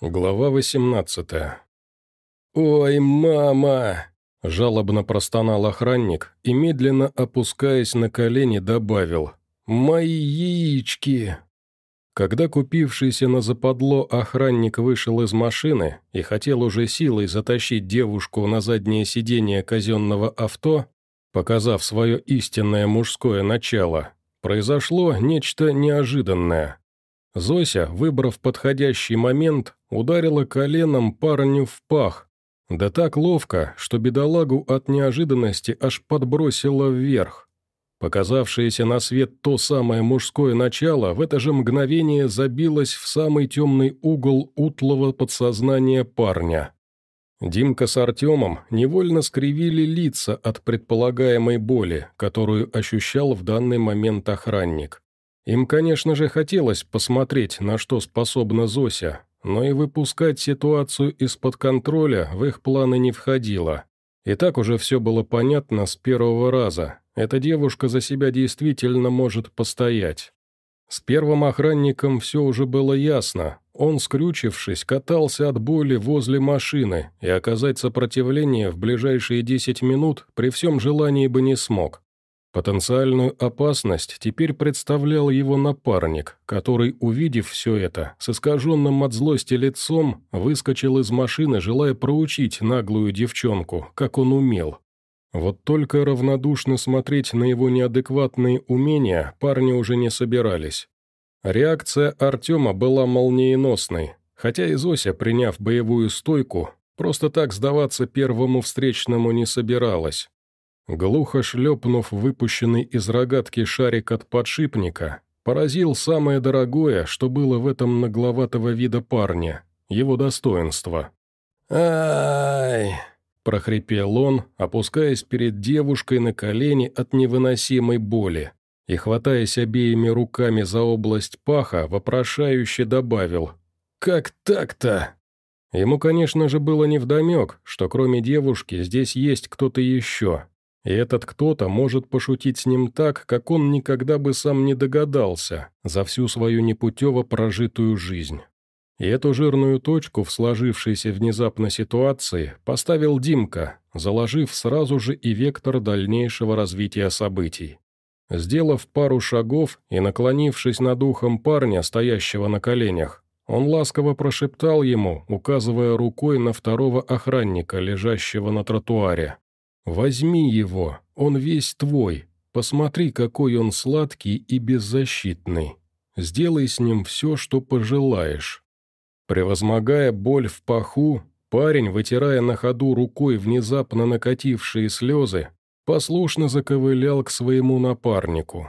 Глава 18 «Ой, мама!» – жалобно простонал охранник и, медленно опускаясь на колени, добавил «Мои яички!» Когда купившийся на западло охранник вышел из машины и хотел уже силой затащить девушку на заднее сиденье казенного авто, показав свое истинное мужское начало, произошло нечто неожиданное. Зося, выбрав подходящий момент, ударила коленом парню в пах. Да так ловко, что бедолагу от неожиданности аж подбросило вверх. Показавшееся на свет то самое мужское начало в это же мгновение забилось в самый темный угол утлого подсознания парня. Димка с Артемом невольно скривили лица от предполагаемой боли, которую ощущал в данный момент охранник. Им, конечно же, хотелось посмотреть, на что способна Зося, но и выпускать ситуацию из-под контроля в их планы не входило. И так уже все было понятно с первого раза. Эта девушка за себя действительно может постоять. С первым охранником все уже было ясно. Он, скрючившись, катался от боли возле машины, и оказать сопротивление в ближайшие 10 минут при всем желании бы не смог. Потенциальную опасность теперь представлял его напарник, который, увидев все это, с искаженным от злости лицом, выскочил из машины, желая проучить наглую девчонку, как он умел. Вот только равнодушно смотреть на его неадекватные умения парни уже не собирались. Реакция Артема была молниеносной, хотя и Зося, приняв боевую стойку, просто так сдаваться первому встречному не собиралась. Глухо шлепнув выпущенный из рогатки шарик от подшипника, поразил самое дорогое, что было в этом нагловатого вида парня, его достоинство. «Ай!» – прохрипел он, опускаясь перед девушкой на колени от невыносимой боли, и, хватаясь обеими руками за область паха, вопрошающе добавил «Как так-то?» Ему, конечно же, было невдомек, что кроме девушки здесь есть кто-то еще, и этот кто-то может пошутить с ним так, как он никогда бы сам не догадался за всю свою непутево прожитую жизнь. И эту жирную точку в сложившейся внезапно ситуации поставил Димка, заложив сразу же и вектор дальнейшего развития событий. Сделав пару шагов и наклонившись над ухом парня, стоящего на коленях, он ласково прошептал ему, указывая рукой на второго охранника, лежащего на тротуаре. Возьми его, он весь твой. Посмотри, какой он сладкий и беззащитный. Сделай с ним все, что пожелаешь». Превозмогая боль в паху, парень, вытирая на ходу рукой внезапно накатившие слезы, послушно заковылял к своему напарнику.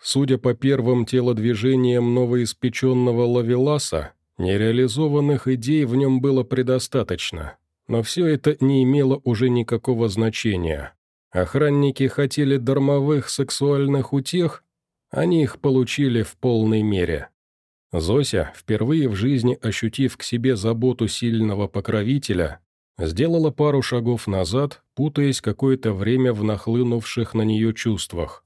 Судя по первым телодвижениям новоиспеченного лавеласа, нереализованных идей в нем было предостаточно. Но все это не имело уже никакого значения. Охранники хотели дармовых сексуальных утех, они их получили в полной мере. Зося, впервые в жизни ощутив к себе заботу сильного покровителя, сделала пару шагов назад, путаясь какое-то время в нахлынувших на нее чувствах.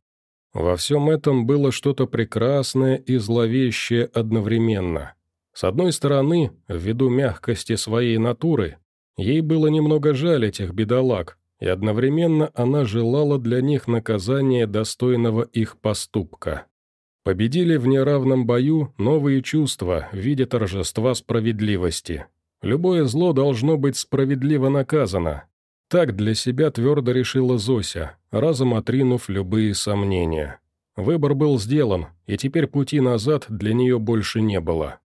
Во всем этом было что-то прекрасное и зловещее одновременно. С одной стороны, ввиду мягкости своей натуры, Ей было немного жаль этих бедолаг, и одновременно она желала для них наказания, достойного их поступка. Победили в неравном бою новые чувства в виде торжества справедливости. Любое зло должно быть справедливо наказано. Так для себя твердо решила Зося, разом отринув любые сомнения. Выбор был сделан, и теперь пути назад для нее больше не было.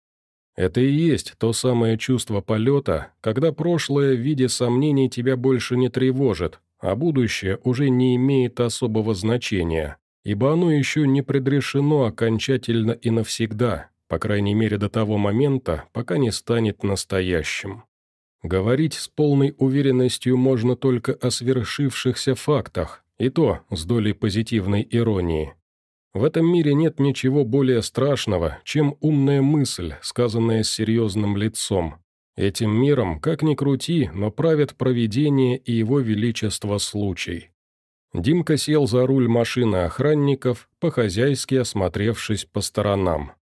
Это и есть то самое чувство полета, когда прошлое в виде сомнений тебя больше не тревожит, а будущее уже не имеет особого значения, ибо оно еще не предрешено окончательно и навсегда, по крайней мере до того момента, пока не станет настоящим. Говорить с полной уверенностью можно только о свершившихся фактах, и то с долей позитивной иронии – в этом мире нет ничего более страшного, чем умная мысль, сказанная с серьезным лицом. Этим миром, как ни крути, но правят провидение и его величество случай. Димка сел за руль машины охранников, по-хозяйски осмотревшись по сторонам.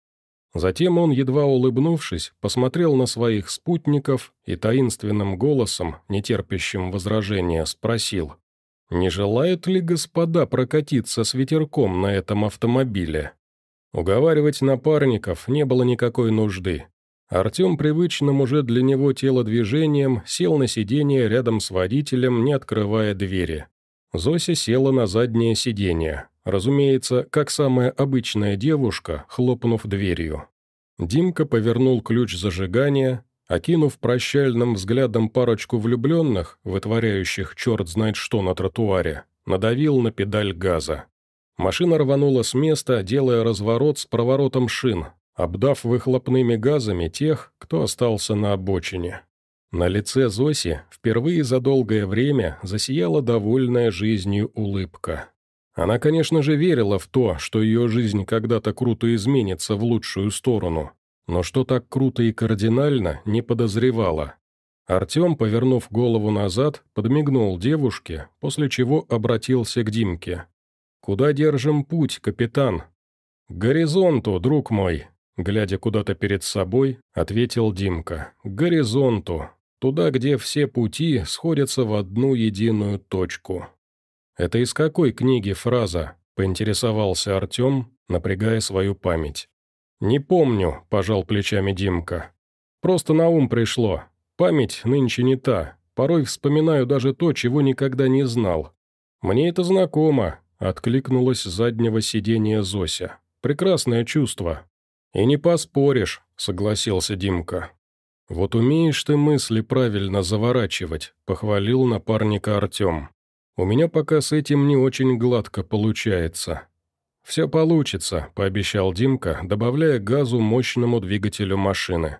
Затем он, едва улыбнувшись, посмотрел на своих спутников и таинственным голосом, нетерпящим возражения, спросил, «Не желают ли господа прокатиться с ветерком на этом автомобиле?» Уговаривать напарников не было никакой нужды. Артем привычным уже для него телодвижением сел на сиденье рядом с водителем, не открывая двери. Зося села на заднее сиденье, разумеется, как самая обычная девушка, хлопнув дверью. Димка повернул ключ зажигания, окинув прощальным взглядом парочку влюбленных, вытворяющих черт знает что на тротуаре, надавил на педаль газа. Машина рванула с места, делая разворот с проворотом шин, обдав выхлопными газами тех, кто остался на обочине. На лице Зоси впервые за долгое время засияла довольная жизнью улыбка. Она, конечно же, верила в то, что ее жизнь когда-то круто изменится в лучшую сторону, но что так круто и кардинально, не подозревала. Артем, повернув голову назад, подмигнул девушке, после чего обратился к Димке. «Куда держим путь, капитан?» «К горизонту, друг мой», глядя куда-то перед собой, ответил Димка. «К горизонту, Туда, где все пути сходятся в одну единую точку. «Это из какой книги фраза?» – поинтересовался Артем, напрягая свою память. «Не помню», – пожал плечами Димка. «Просто на ум пришло. Память нынче не та. Порой вспоминаю даже то, чего никогда не знал. Мне это знакомо», – откликнулась с заднего сиденья Зося. «Прекрасное чувство». «И не поспоришь», – согласился Димка. «Вот умеешь ты мысли правильно заворачивать», — похвалил напарника Артем. «У меня пока с этим не очень гладко получается». «Все получится», — пообещал Димка, добавляя газу мощному двигателю машины.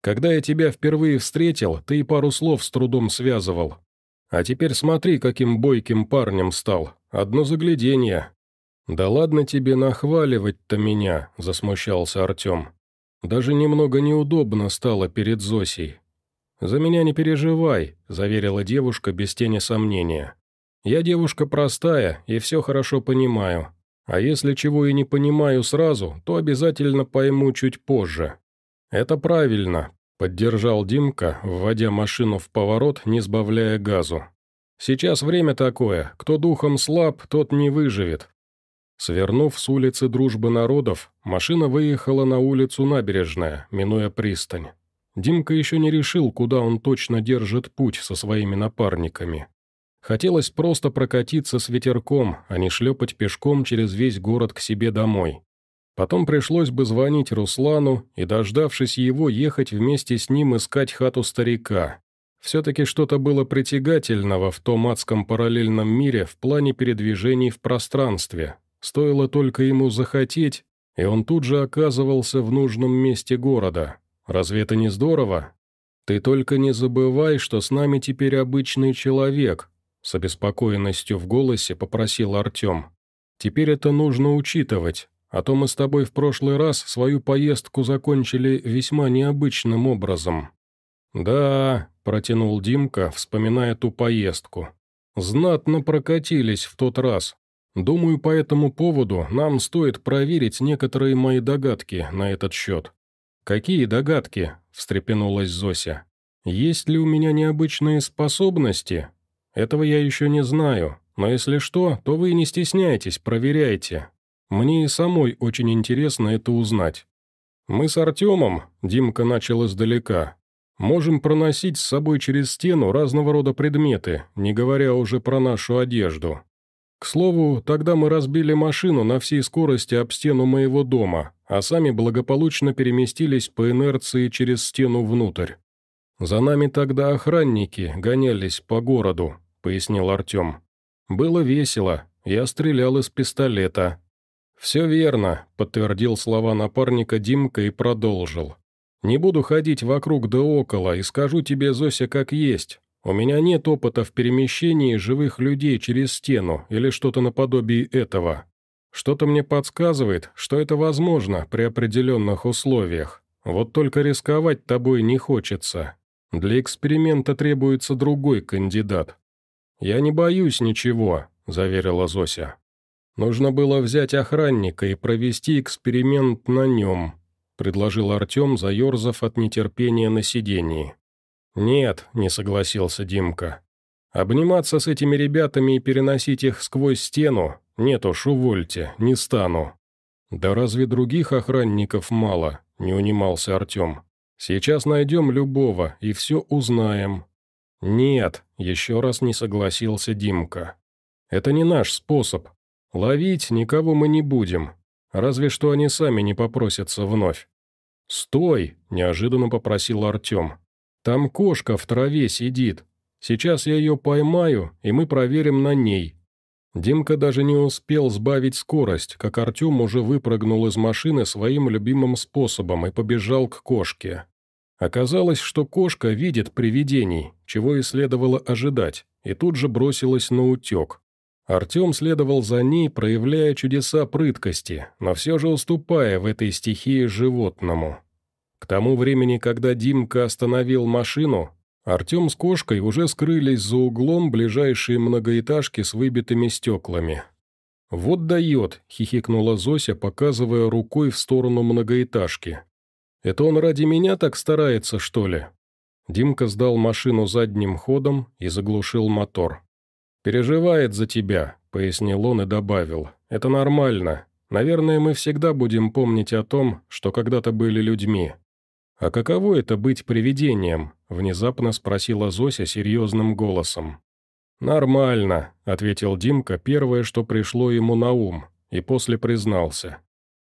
«Когда я тебя впервые встретил, ты и пару слов с трудом связывал. А теперь смотри, каким бойким парнем стал. Одно загляденье». «Да ладно тебе нахваливать-то меня», — засмущался Артем. Даже немного неудобно стало перед Зосей. «За меня не переживай», – заверила девушка без тени сомнения. «Я девушка простая и все хорошо понимаю. А если чего и не понимаю сразу, то обязательно пойму чуть позже». «Это правильно», – поддержал Димка, вводя машину в поворот, не сбавляя газу. «Сейчас время такое, кто духом слаб, тот не выживет. Свернув с улицы Дружбы народов, машина выехала на улицу Набережная, минуя пристань. Димка еще не решил, куда он точно держит путь со своими напарниками. Хотелось просто прокатиться с ветерком, а не шлепать пешком через весь город к себе домой. Потом пришлось бы звонить Руслану и, дождавшись его, ехать вместе с ним искать хату старика. Все-таки что-то было притягательного в том адском параллельном мире в плане передвижений в пространстве, Стоило только ему захотеть, и он тут же оказывался в нужном месте города. Разве это не здорово? Ты только не забывай, что с нами теперь обычный человек, с обеспокоенностью в голосе попросил Артем. Теперь это нужно учитывать, а то мы с тобой в прошлый раз свою поездку закончили весьма необычным образом. «Да», — протянул Димка, вспоминая ту поездку. «Знатно прокатились в тот раз, Думаю, по этому поводу нам стоит проверить некоторые мои догадки на этот счет». «Какие догадки?» – встрепенулась Зося. «Есть ли у меня необычные способности? Этого я еще не знаю, но если что, то вы не стесняйтесь, проверяйте. Мне и самой очень интересно это узнать. Мы с Артемом, Димка начал издалека, можем проносить с собой через стену разного рода предметы, не говоря уже про нашу одежду. К слову, тогда мы разбили машину на всей скорости об стену моего дома, а сами благополучно переместились по инерции через стену внутрь. «За нами тогда охранники гонялись по городу», — пояснил Артем. «Было весело, я стрелял из пистолета». «Все верно», — подтвердил слова напарника Димка и продолжил. «Не буду ходить вокруг да около и скажу тебе, Зося, как есть. У меня нет опыта в перемещении живых людей через стену или что-то наподобие этого. Что-то мне подсказывает, что это возможно при определенных условиях. Вот только рисковать тобой не хочется. Для эксперимента требуется другой кандидат. «Я не боюсь ничего», – заверила Зося. «Нужно было взять охранника и провести эксперимент на нем. предложил Артем, заерзав от нетерпения на сидении. «Нет», — не согласился Димка. «Обниматься с этими ребятами и переносить их сквозь стену? Нет уж, увольте, не стану». «Да разве других охранников мало?» — не унимался Артем. «Сейчас найдем любого и все узнаем». «Нет», — еще раз не согласился Димка. «Это не наш способ. Ловить никого мы не будем, разве что они сами не попросятся вновь». «Стой!» – неожиданно попросил Артем. «Там кошка в траве сидит. Сейчас я ее поймаю, и мы проверим на ней». Димка даже не успел сбавить скорость, как Артем уже выпрыгнул из машины своим любимым способом и побежал к кошке. Оказалось, что кошка видит привидений, чего и следовало ожидать, и тут же бросилась на утек. Артем следовал за ней, проявляя чудеса прыткости, но все же уступая в этой стихии животному. К тому времени, когда Димка остановил машину, Артем с кошкой уже скрылись за углом ближайшей многоэтажки с выбитыми стеклами. «Вот дает», — хихикнула Зося, показывая рукой в сторону многоэтажки. «Это он ради меня так старается, что ли?» Димка сдал машину задним ходом и заглушил мотор. «Переживает за тебя», — пояснил он и добавил. «Это нормально. Наверное, мы всегда будем помнить о том, что когда-то были людьми». «А каково это быть привидением?» — внезапно спросила Зося серьезным голосом. «Нормально», — ответил Димка первое, что пришло ему на ум, и после признался.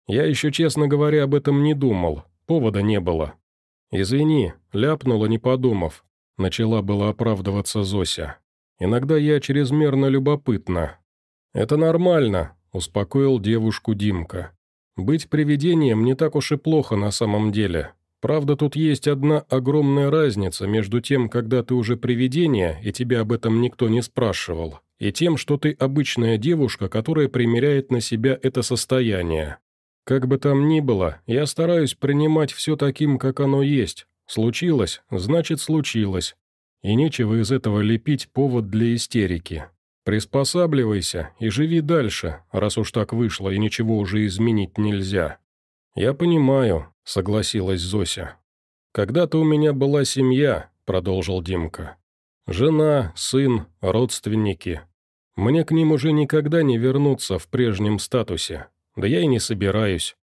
«Я еще, честно говоря, об этом не думал, повода не было». «Извини, ляпнула, не подумав», — начала была оправдываться Зося. Иногда я чрезмерно любопытна». «Это нормально», — успокоил девушку Димка. «Быть привидением не так уж и плохо на самом деле. Правда, тут есть одна огромная разница между тем, когда ты уже привидение, и тебя об этом никто не спрашивал, и тем, что ты обычная девушка, которая примеряет на себя это состояние. Как бы там ни было, я стараюсь принимать все таким, как оно есть. Случилось, значит случилось. И нечего из этого лепить повод для истерики. Приспосабливайся и живи дальше, раз уж так вышло и ничего уже изменить нельзя. Я понимаю, согласилась Зося. Когда-то у меня была семья, продолжил Димка. Жена, сын, родственники. Мне к ним уже никогда не вернуться в прежнем статусе. Да я и не собираюсь.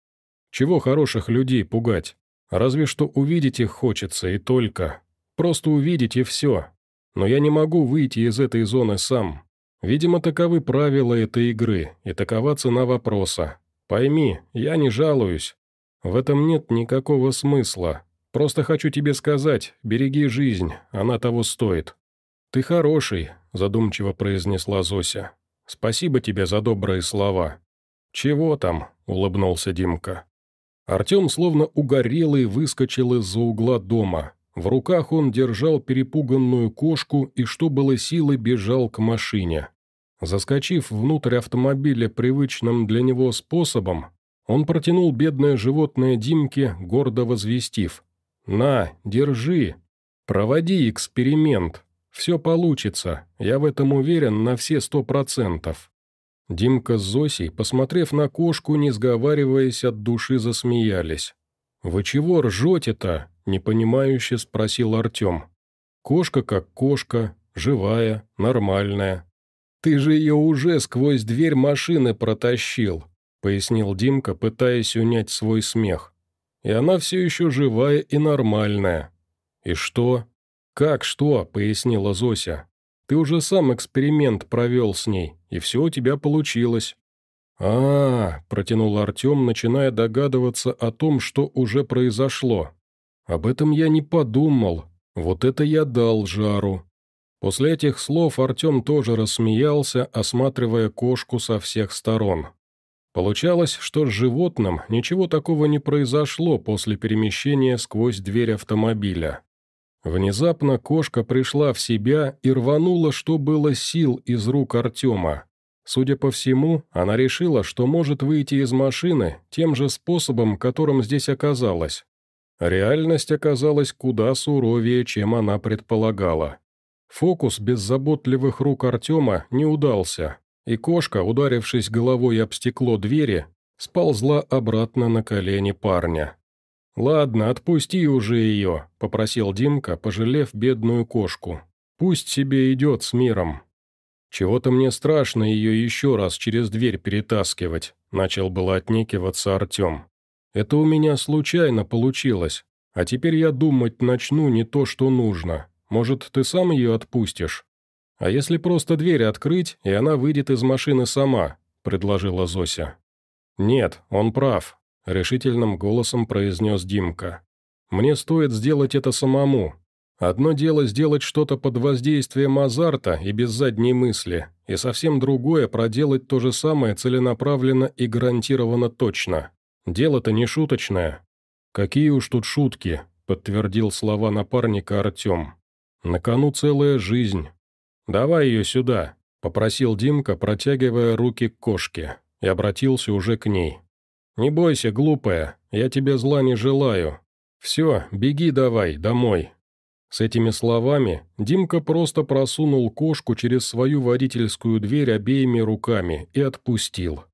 Чего хороших людей пугать? Разве что увидеть их хочется и только. Просто увидеть и все. Но я не могу выйти из этой зоны сам. Видимо, таковы правила этой игры, и такова цена вопроса. Пойми, я не жалуюсь. В этом нет никакого смысла. Просто хочу тебе сказать, береги жизнь, она того стоит». «Ты хороший», – задумчиво произнесла Зося. «Спасибо тебе за добрые слова». «Чего там?» – улыбнулся Димка. Артем словно угорелый выскочил из-за угла дома. В руках он держал перепуганную кошку и, что было силы, бежал к машине. Заскочив внутрь автомобиля привычным для него способом, он протянул бедное животное Димке, гордо возвестив. «На, держи. Проводи эксперимент. Все получится, я в этом уверен на все сто процентов». Димка с Зосей, посмотрев на кошку, не сговариваясь от души, засмеялись. «Вы чего ржете-то?» – непонимающе спросил Артем. «Кошка как кошка, живая, нормальная». «Ты же ее уже сквозь дверь машины протащил», – пояснил Димка, пытаясь унять свой смех. «И она все еще живая и нормальная». «И что?» «Как что?» – пояснила Зося. «Ты уже сам эксперимент провел с ней, и все у тебя получилось а, протянул Артем, начиная догадываться о том, что уже произошло. «Об этом я не подумал. Вот это я дал жару». После этих слов Артем тоже рассмеялся, осматривая кошку со всех сторон. Получалось, что с животным ничего такого не произошло после перемещения сквозь дверь автомобиля. Внезапно кошка пришла в себя и рванула, что было сил из рук Артема. Судя по всему, она решила, что может выйти из машины тем же способом, которым здесь оказалась. Реальность оказалась куда суровее, чем она предполагала. Фокус беззаботливых рук Артема не удался, и кошка, ударившись головой об стекло двери, сползла обратно на колени парня. «Ладно, отпусти уже ее», — попросил Димка, пожалев бедную кошку. «Пусть себе идет с миром». «Чего-то мне страшно ее еще раз через дверь перетаскивать», — начал было отнекиваться Артем. «Это у меня случайно получилось, а теперь я думать начну не то, что нужно. Может, ты сам ее отпустишь? А если просто дверь открыть, и она выйдет из машины сама?» — предложила Зося. «Нет, он прав», — решительным голосом произнес Димка. «Мне стоит сделать это самому. Одно дело сделать что-то под воздействием азарта и без задней мысли, и совсем другое проделать то же самое целенаправленно и гарантированно точно. Дело-то не шуточное». «Какие уж тут шутки», — подтвердил слова напарника Артем. «На кону целая жизнь». «Давай ее сюда», — попросил Димка, протягивая руки к кошке, и обратился уже к ней. «Не бойся, глупая, я тебе зла не желаю. Все, беги давай, домой». С этими словами Димка просто просунул кошку через свою водительскую дверь обеими руками и отпустил.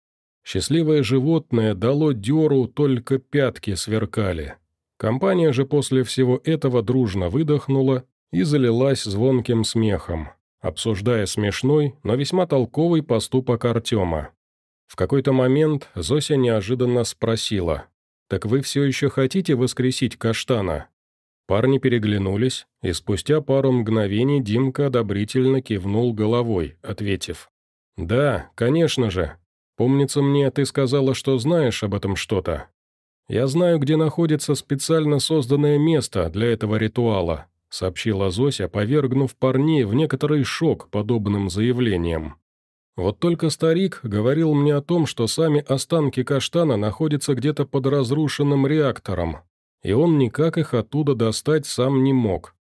Счастливое животное дало дёру, только пятки сверкали. Компания же после всего этого дружно выдохнула и залилась звонким смехом обсуждая смешной, но весьма толковый поступок Артема. В какой-то момент Зося неожиданно спросила, «Так вы все еще хотите воскресить каштана?» Парни переглянулись, и спустя пару мгновений Димка одобрительно кивнул головой, ответив, «Да, конечно же. Помнится мне, ты сказала, что знаешь об этом что-то. Я знаю, где находится специально созданное место для этого ритуала, — сообщила Зося, повергнув парней в некоторый шок подобным заявлением. «Вот только старик говорил мне о том, что сами останки каштана находятся где-то под разрушенным реактором, и он никак их оттуда достать сам не мог.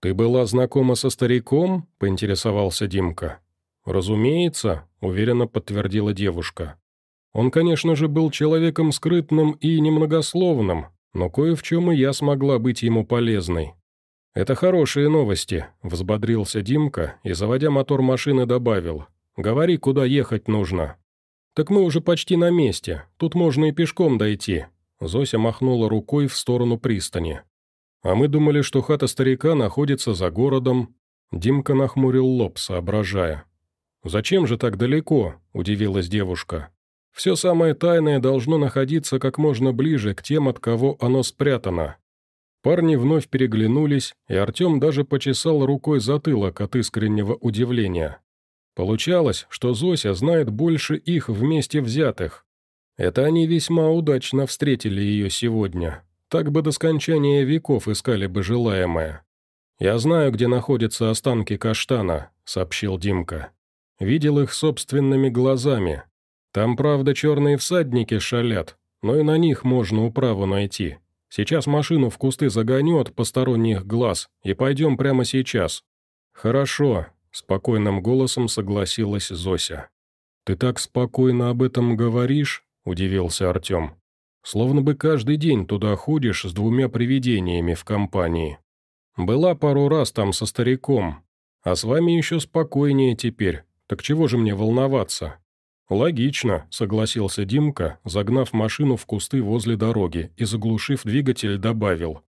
Ты была знакома со стариком?» — поинтересовался Димка. «Разумеется», — уверенно подтвердила девушка. «Он, конечно же, был человеком скрытным и немногословным, но кое в чем и я смогла быть ему полезной. «Это хорошие новости», — взбодрился Димка и, заводя мотор машины, добавил. «Говори, куда ехать нужно». «Так мы уже почти на месте, тут можно и пешком дойти», — Зося махнула рукой в сторону пристани. «А мы думали, что хата старика находится за городом». Димка нахмурил лоб, соображая. «Зачем же так далеко?» – удивилась девушка. «Все самое тайное должно находиться как можно ближе к тем, от кого оно спрятано. Парни вновь переглянулись, и Артем даже почесал рукой затылок от искреннего удивления. Получалось, что Зося знает больше их вместе взятых. Это они весьма удачно встретили ее сегодня. Так бы до скончания веков искали бы желаемое. «Я знаю, где находятся останки каштана», — сообщил Димка. «Видел их собственными глазами. Там, правда, черные всадники шалят, но и на них можно управу найти. Сейчас машину в кусты загоню от посторонних глаз, и пойдем прямо сейчас». «Хорошо», — спокойным голосом согласилась Зося. «Ты так спокойно об этом говоришь?» — удивился Артем. «Словно бы каждый день туда ходишь с двумя привидениями в компании. Была пару раз там со стариком, а с вами еще спокойнее теперь, так чего же мне волноваться?» «Логично», — согласился Димка, загнав машину в кусты возле дороги и, заглушив двигатель, добавил.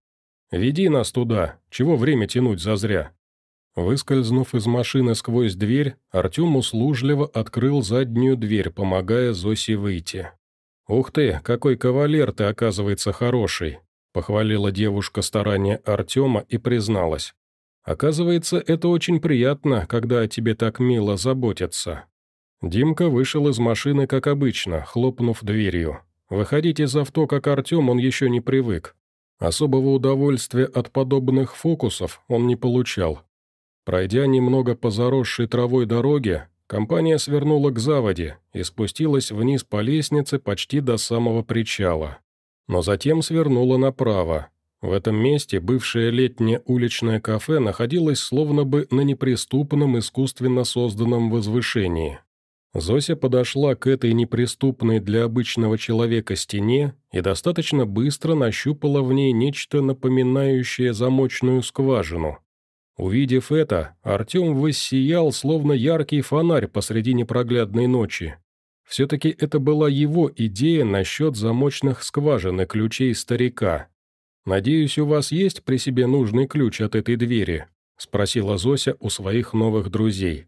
«Веди нас туда, чего время тянуть зазря». Выскользнув из машины сквозь дверь, Артем услужливо открыл заднюю дверь, помогая Зосе выйти. «Ух ты, какой кавалер ты, оказывается, хороший», — похвалила девушка старания Артема и призналась. «Оказывается, это очень приятно, когда о тебе так мило заботятся». Димка вышел из машины, как обычно, хлопнув дверью. Выходить из авто, как Артем, он еще не привык. Особого удовольствия от подобных фокусов он не получал. Пройдя немного по заросшей травой дороге, компания свернула к заводе и спустилась вниз по лестнице почти до самого причала. Но затем свернула направо. В этом месте бывшее летнее уличное кафе находилось словно бы на неприступном искусственно созданном возвышении. Зося подошла к этой неприступной для обычного человека стене и достаточно быстро нащупала в ней нечто напоминающее замочную скважину. Увидев это, Артем воссиял, словно яркий фонарь посреди непроглядной ночи. Все-таки это была его идея насчет замочных скважин и ключей старика. Надеюсь, у вас есть при себе нужный ключ от этой двери?» – спросила Зося у своих новых друзей.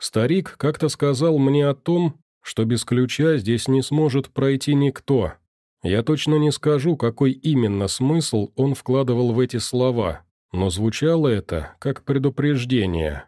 Старик как-то сказал мне о том, что без ключа здесь не сможет пройти никто. Я точно не скажу, какой именно смысл он вкладывал в эти слова, но звучало это как предупреждение.